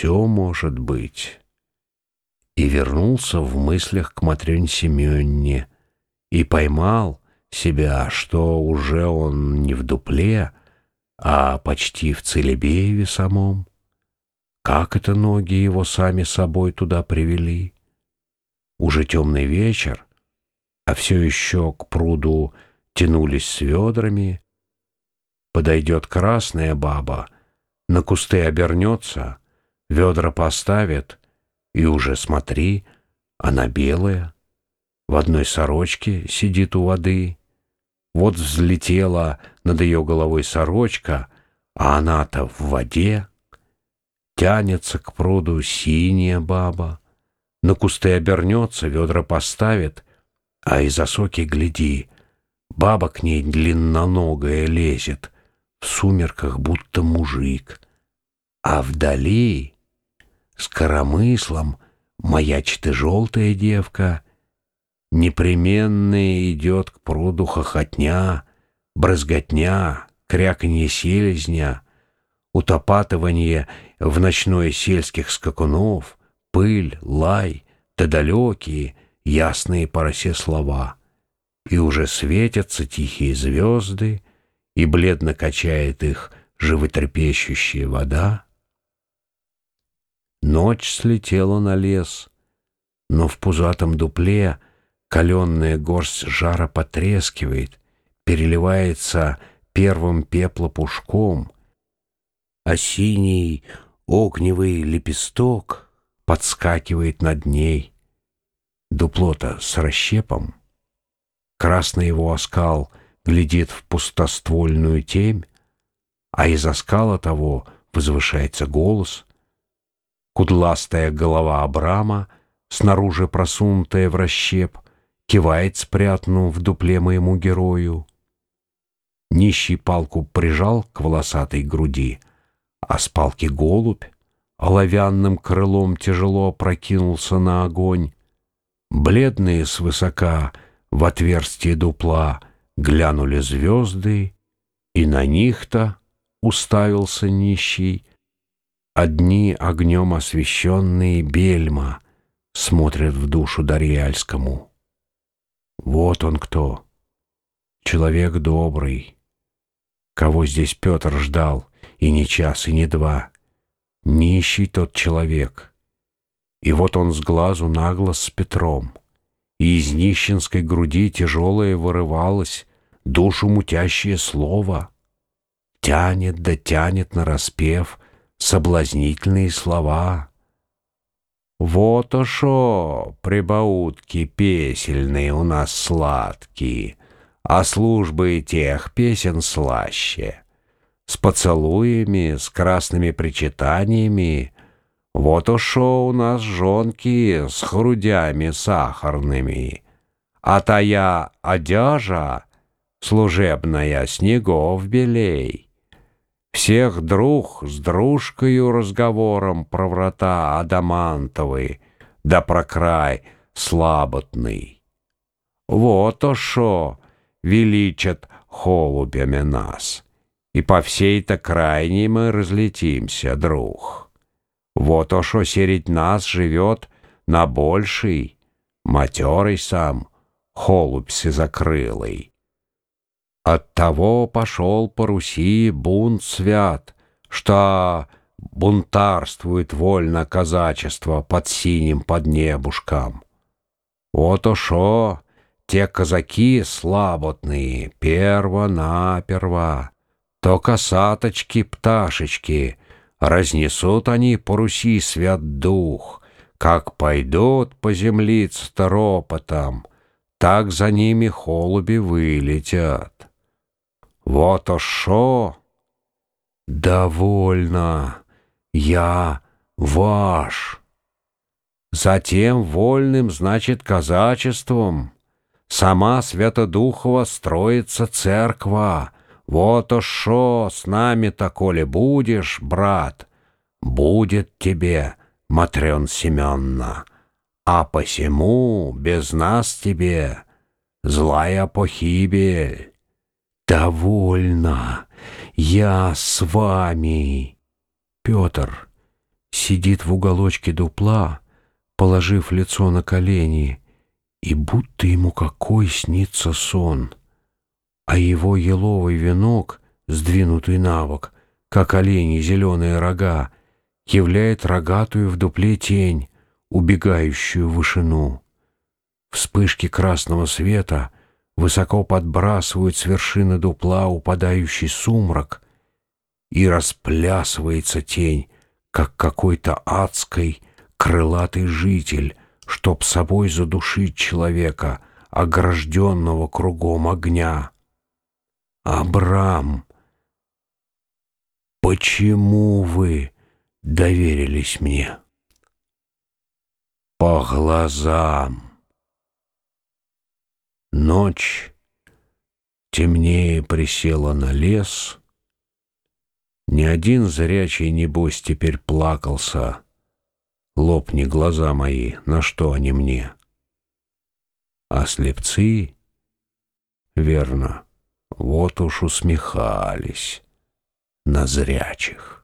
все может быть. И вернулся в мыслях к Матрёне Семённе и поймал себя, что уже он не в дупле, а почти в Целебееве самом. Как это ноги его сами собой туда привели? Уже темный вечер, а все еще к пруду тянулись с ведрами. Подойдет красная баба, на кусты обернется, ведра поставит, и уже смотри, она белая, в одной сорочке сидит у воды. Вот взлетела над ее головой сорочка, а она-то в воде. Тянется к пруду синяя баба, на кусты обернется, ведра поставит, а из осоки гляди, баба к ней длинноногая лезет, в сумерках будто мужик, а вдали с коромыслом маячит и желтая девка, непременно идет к пруду хохотня, брызготня, кряканье селезня, утопатывание в ночное сельских скакунов, пыль, лай, да далекие, ясные по росе слова. И уже светятся тихие звезды, и бледно качает их животрепещущая вода. Ночь слетела на лес, но в пузатом дупле каленная горсть жара потрескивает, переливается первым пеплопушком, а синий огневый лепесток подскакивает над ней. Дуплота с расщепом, красный его оскал глядит в пустоствольную темь, а из оскала того возвышается голос, кудластая голова Абрама, снаружи просунутая в расщеп, кивает, спрятнув в дупле моему герою. Нищий палку прижал к волосатой груди, а с палки голубь оловянным крылом тяжело прокинулся на огонь. Бледные свысока в отверстие дупла глянули звезды, и на них-то уставился нищий. Одни огнем освещенные бельма смотрят в душу Дарьяльскому. Вот он кто, человек добрый, кого здесь Петр ждал, и не час, и не два. Нищий тот человек. И вот он с глазу на глаз с Петром, и из нищенской груди тяжелое вырывалось, душу мутящее слово. Тянет да тянет на распев соблазнительные слова. Вот шо, прибаутки песельные у нас сладкие, а службы тех песен слаще. С поцелуями, с красными причитаниями. Вот шо у нас жонки с грудями сахарными. А тая одежа служебная снегов белей. Всех друг с дружкою разговором про врата адамантовые, да про край слаботный. Вот о шо величат холубями нас, и по всей-то крайней мы разлетимся, друг. Вот о шо середь нас живет на больший, матерый сам, холубь сизокрылый. Оттого пошел по Руси бунт свят, что бунтарствует вольно казачество под синим поднебушком. Вот ошо, те казаки слаботные, перво-наперво, то косаточки, пташечки, разнесут они по Руси свят дух, как пойдут по землице торопотом, так за ними холуби вылетят. Вот шо? Довольно. Я ваш. Затем вольным значит казачеством. Сама Святодухова строится церква. Вот шо с нами-то, коли будешь, брат, будет тебе, Матрен Семенна. А посему без нас тебе злая похибель. «Довольно! Я с вами!» Петр, сидит в уголочке дупла, положив лицо на колени, и будто ему какой снится сон, а его еловый венок, сдвинутый навок, как олени зеленые рога, являет рогатую в дупле тень, убегающую в вышину. Вспышки красного света высоко подбрасывают с вершины дупла упадающий сумрак, и расплясывается тень, как какой-то адской крылатый житель, чтоб собой задушить человека, огражденного кругом огня. Абрам, почему вы доверились мне? По глазам. Ночь темнее присела на лес. Ни один зрячий, небось, теперь плакался. Лопни глаза мои, на что они мне? А слепцы, верно, вот уж усмехались на зрячих.